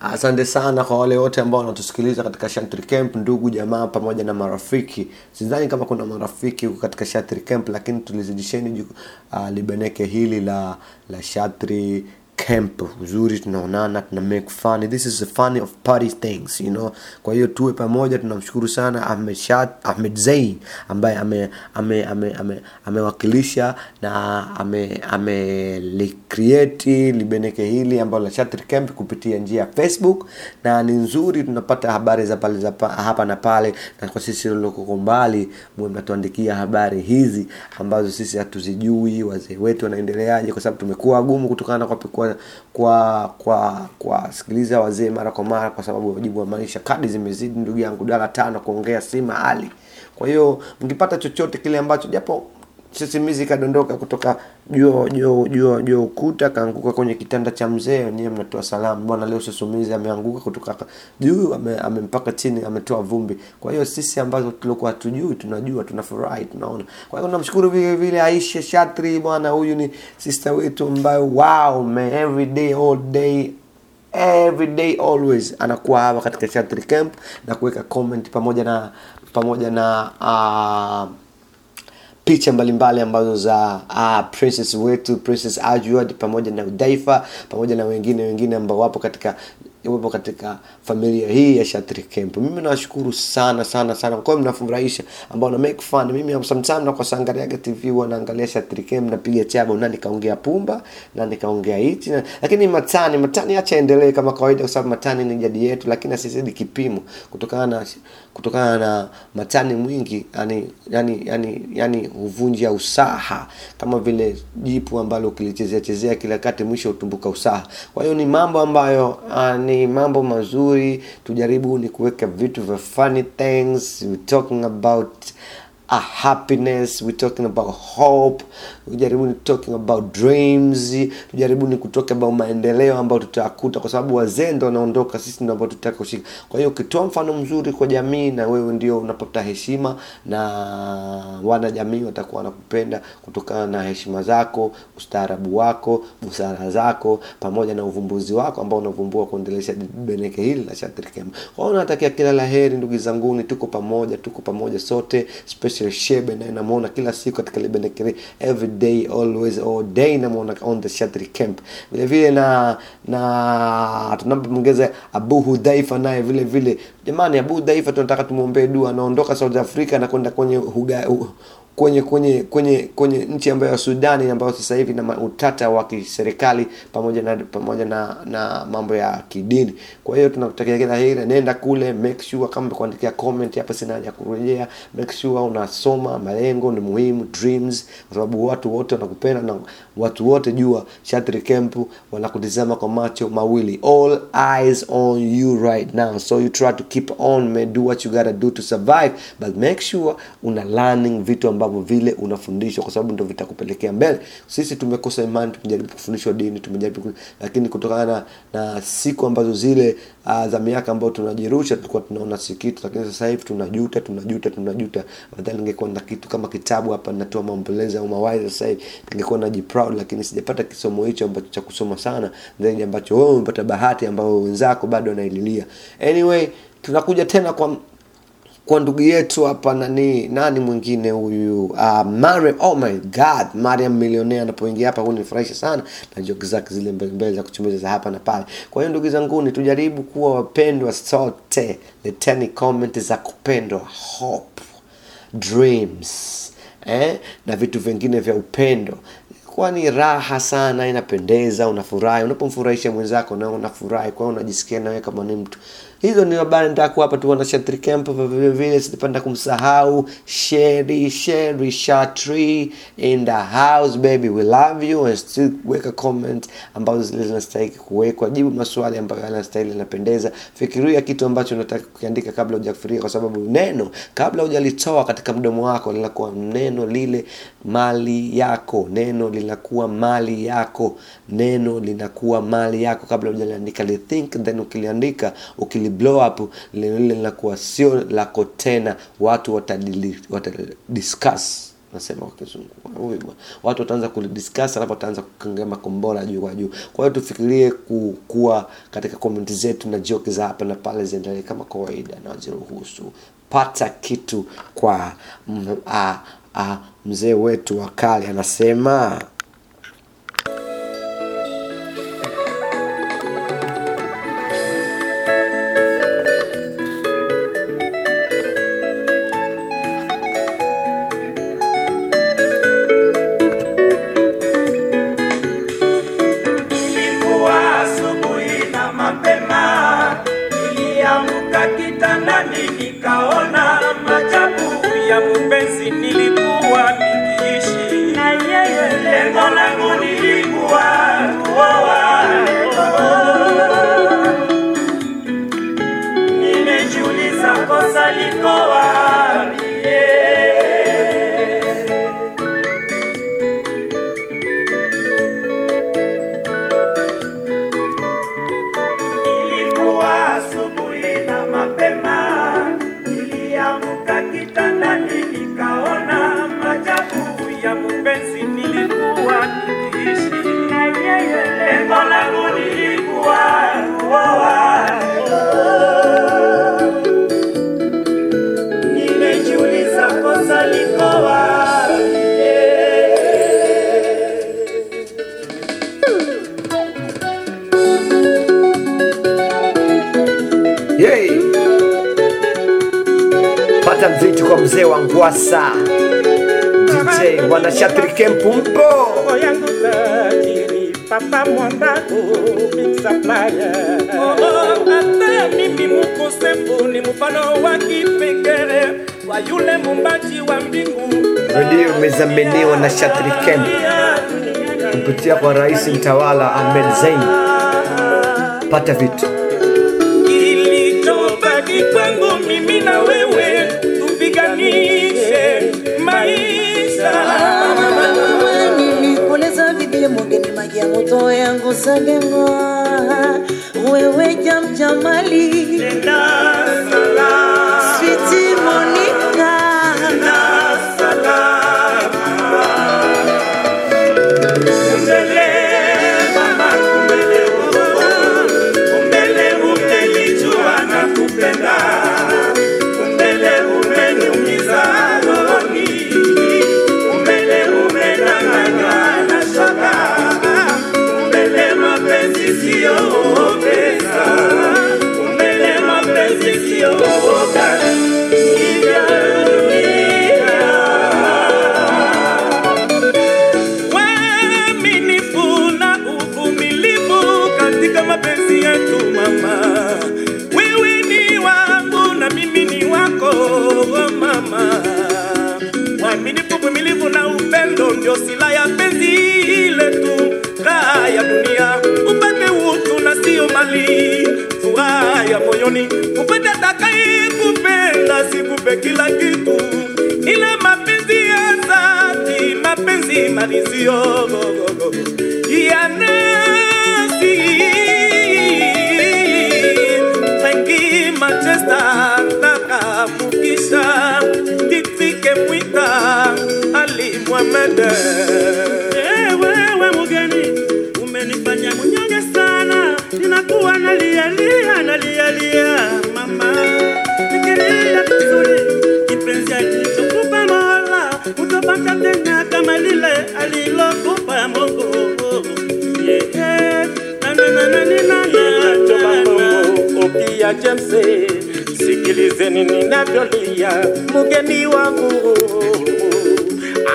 asante sana kwa wale wote ambao wanatusikiliza katika Shantri Camp, ndugu jamaa pamoja na marafiki. Sidhani kama kuna marafiki huko katika Shatri Camp, lakini tulizidisheni uh, libeneke hili la la Shantri camp uzuri tunaonana tuna make fun. This is a fun of party things you know. Kwa hiyo tuwe pamoja tunamshukuru sana Ahmed Shad, Ahmed Zain ambaye ame ame ame ame amewakilisha na ame amelicreate libeneke hili ambalo la Shatri Camp kupitia njia ya Facebook. Na ni nzuri tunapata habari za pale za pa, hapa na pale. Na kwa sisi tulioko mbali mwe mnatuandikia habari hizi ambazo sisi hatuzijui wazee wetu wanaendeleaje kwa sababu tumekuwa gumu kutokana na kwa kwa kwa kwa sikiliza wazee mara kwa mara kwa sababu wajibu wa maisha. Kadi zimezidi ndugu yangu dala tano kuongea si mahali. Kwa hiyo mkipata chochote kile ambacho japo sisimizi kadondoka kutoka juu ukuta kaanguka kwenye kitanda cha mzee wenyewe mnatoa salamu. Bwana leo sisimizi ameanguka kutoka juu, amempaka ame- chini ametoa vumbi. Kwa hiyo sisi ambazo tulikuwa hatujui tunajua tunafurahi tunaona. Kwa hiyo namshukuru vile vile aisha shatri bwana huyu ni sister wetu ambayo wow man every day all day every day always anakuwa hapa katika Shatri Camp na kuweka comment pamoja na pamoja na uh, picha mbalimbali ambazo za uh, princess wetu princess Ajuad pamoja na Udaifa pamoja na wengine wengine ambao wapo katika wapo katika familia hii ya Shatri Camp. Mimi nawashukuru sana sana sana kwa mnafurahisha ambao na make fun. Mimi sometimes na kwa sangaliaga TV huwa naangalia Shatri Camp napiga chabo na nikaongea pumba na nikaongea hichi na, lakini matani matani acha endelee kama kawaida kwa sababu matani ni jadi yetu lakini asizidi kipimo kutokana na kutokana na matani mwingi yani yani yani yani huvunja usaha kama vile jipu ambalo ukilichezea chezea kila kati mwisho utumbuka usaha kwa hiyo ni mambo ambayo uh, ni mambo mazuri. Tujaribu ni kuweka vitu vya funny things. We talking about a happiness we're talking about hope tujaribu ni talking about dreams tujaribu ni kutoka about maendeleo ambayo tutayakuta kwa sababu wazee ndo wanaondoka sisi ndo ambao tutaka kushika. Kwa hiyo ukitoa mfano mzuri kwa jamii na wewe ndio unapata heshima na wana jamii watakuwa wanakupenda kutokana na heshima zako ustaarabu wako busara zako pamoja na uvumbuzi wako ambao unavumbua kuendelesha beneke hili la Shatri Kwa hiyo natakia kila la heri ndugu zanguni, tuko pamoja, tuko pamoja sote, especially Shebe naye namuona kila siku katika libeneke hili, every day always all day namuona on the Shatri Camp. Vile vile na na tunampongeza Abu Hudhaifa naye vile vile. Jamani, Abu Hudhaifa tunataka tumwombee dua, anaondoka South Africa na kwenda kwenye huga, hu, kwenye kwenye kwenye kwenye nchi ambayo ya Sudani ambayo sasa hivi na utata wa kiserikali pamoja na pamoja na na mambo ya kidini. Kwa hiyo tunakutakia kila heri, nenda kule, make sure kama kuandikia comment hapa, sina haja kurejea. Make sure unasoma, malengo ni muhimu, dreams, kwa sababu watu wote wanakupenda na watu wote jua Shatri Camp wanakutizama kwa macho mawili, all eyes on you right now, so you try to keep on, man, do what you gotta do to survive, but make sure una learning vitu ambavyo vile unafundishwa kwa sababu ndo vitakupelekea mbele. Sisi tumekosa imani tumejaribu kufundishwa dini tumejaribu lakini kutokana na, na siku ambazo zile uh, za miaka ambayo tunajirusha tulikuwa tunaona si kitu lakini sasa hivi tunajuta tunajuta tunajuta. Afadhali ningekuwa na kitu kama kitabu hapa natoa maombolezi au mawaidha sasa hivi ningekuwa najiproud lakini sijapata kisomo hicho ambacho cha kusoma sana zaidi ambacho wewe umepata bahati ambayo wenzako bado wanaililia. Anyway tunakuja tena kwa kwa ndugu yetu hapa nani nani mwingine huyu? Uh, Mariam. Oh my god Mariam milionea anapoingia hapa hunifurahisha sana. Na joke zake zile mbelembele za kuchumbiza za hapa na pale. Kwa hiyo ndugu zanguni tujaribu kuwa wapendwa sote. Leteni comment za kupendwa hope dreams eh? na vitu vingine vya upendo. Kwani raha sana inapendeza unafurahi. Unapomfurahisha mwenzako na unafurahi kwa hiyo unajisikia nawe kama ni mtu hizo ni habari nataka kuwapa tu wana Shatri Camp vile vile sitapenda kumsahau Sherry Sherry Shatri in the house baby we love you and still weka comment ambazo zile zinastahili kuwekwa. Jibu maswali ambayo yanastahili yanapendeza. Fikiria kitu ambacho unataka kukiandika kabla hujafikiria kwa sababu neno kabla hujalitoa katika mdomo wako linakuwa neno lile mali yako. Neno linakuwa mali yako. Neno linakuwa mali yako. Kabla hujaliandika lithink then ukiliandika ukili blow up linakuwa sio lako tena watu watadiscuss nasema kwa kizungu. Watu wataanza kulidiscuss alafu wataanza kukangia makombora juu kwa juu. Kwa hiyo tufikirie ku, kuwa katika komenti zetu na joke za hapa na pale ziendelee kama kawaida na waziruhusu. Pata kitu kwa mzee wetu wa kale anasema Yay! pata mziki kwa mzee wa ngwasa dj wanashatri kempu mpo papa mwandako. Oh, hata mimi mkosefu ni mfano wa kipekee wa yule mumbaji wa mbingu. redio imezaminiwa na shatri kemp kupitia kwa rais mtawala ahmed zein pata vitu mimi na wewe tupiganishe maisha. nilikoleza bibie mugeni maji ya moto yangu sagenga wewe jamjamali Nenda sila ya penzi letu, raha ya dunia upate utu na sio mali, furaha ya moyoni. Upate atakaye kupenda, sikupe kila kitu, ila mapenzi ya dhati, mapenzi malizio ya Kitike Mwita Opia James, sikilizeni ninavyolia mgeni wangu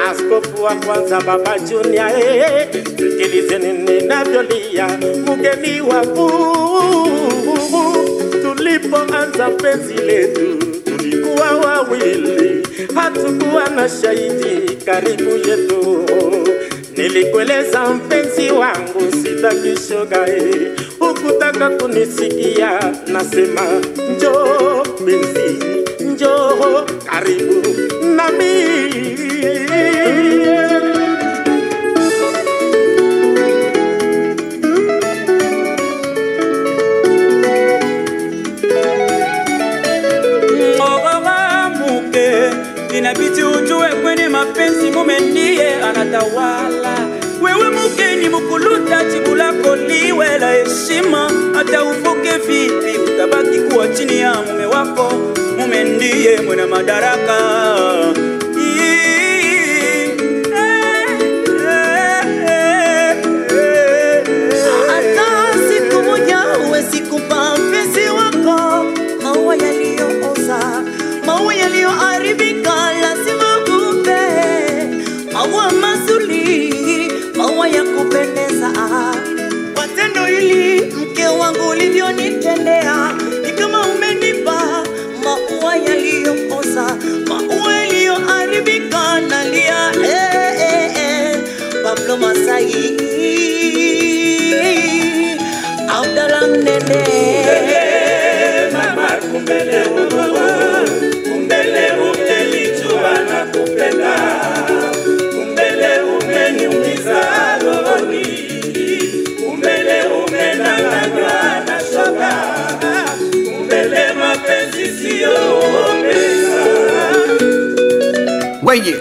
askofu wa kwanza baba Junior, eh, sikilizeni ninavyolia mgeni wangu. Tulipoanza penzi letu tulikuwa wawili, hatukuwa na shahidi karibu yetu. Nilikueleza mpenzi wangu sitaki shoga, eh, hukutaka kunisikia. Nasema njoo mpenzi, njoo karibu nami. inabidi ujue kwenye mapenzi mume ndiye anatawala. Wewe mugeni mukuluta, jibu lako liwe la heshima. Hata uvuke vipi, utabaki kuwa chini ya mume wako. Mume ndiye mwenye madaraka. Pablo Masai. Abdallah Mnene mama kumbele uo kumbele umelijua na kupenda kumbele umeniumiza rohoni kumbele umedanganywa na shoga kumbele mapenzi siyo pesa weye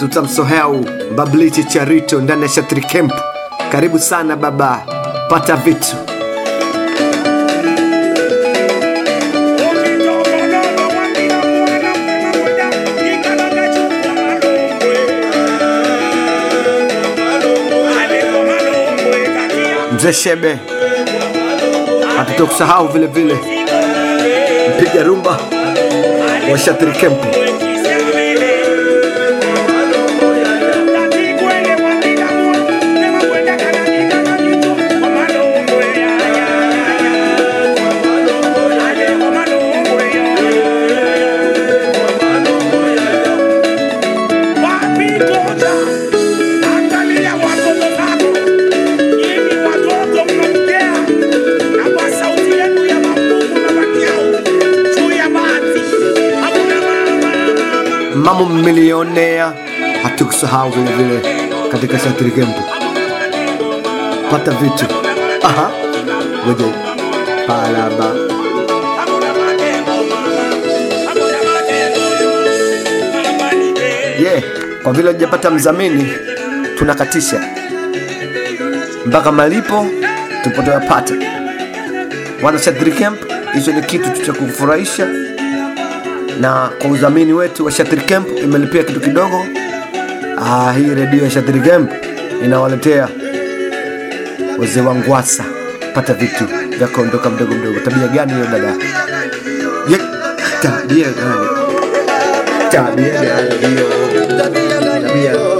hatutamsoheu bablichi charito ndani ya shatri camp. Karibu sana baba. Pata vitu. Mzee shebe hatutokusahau vile vile. Mpiga rumba wa shatri camp milionea hatukusahau vile vile katika shatri camp pata vitu. Aha. Palaba. Ye matendo mama hakuna matendo mama ni wewe. ye kwa vile hujapata mdhamini tunakatisha. Mpaka malipo tupotoyapata wana Shatri Camp hicho ni kitu tu cha kufurahisha na kwa udhamini wetu wa Shatri Camp imelipia kitu kidogo. Ah, hii redio ya Shatri Camp inawaletea wazee wa Ngwasa pata vitu vya kuondoka mdogo mdogo. Tabia gani hiyo dada? Tabia gani? Tabia gani hiyo? Tabia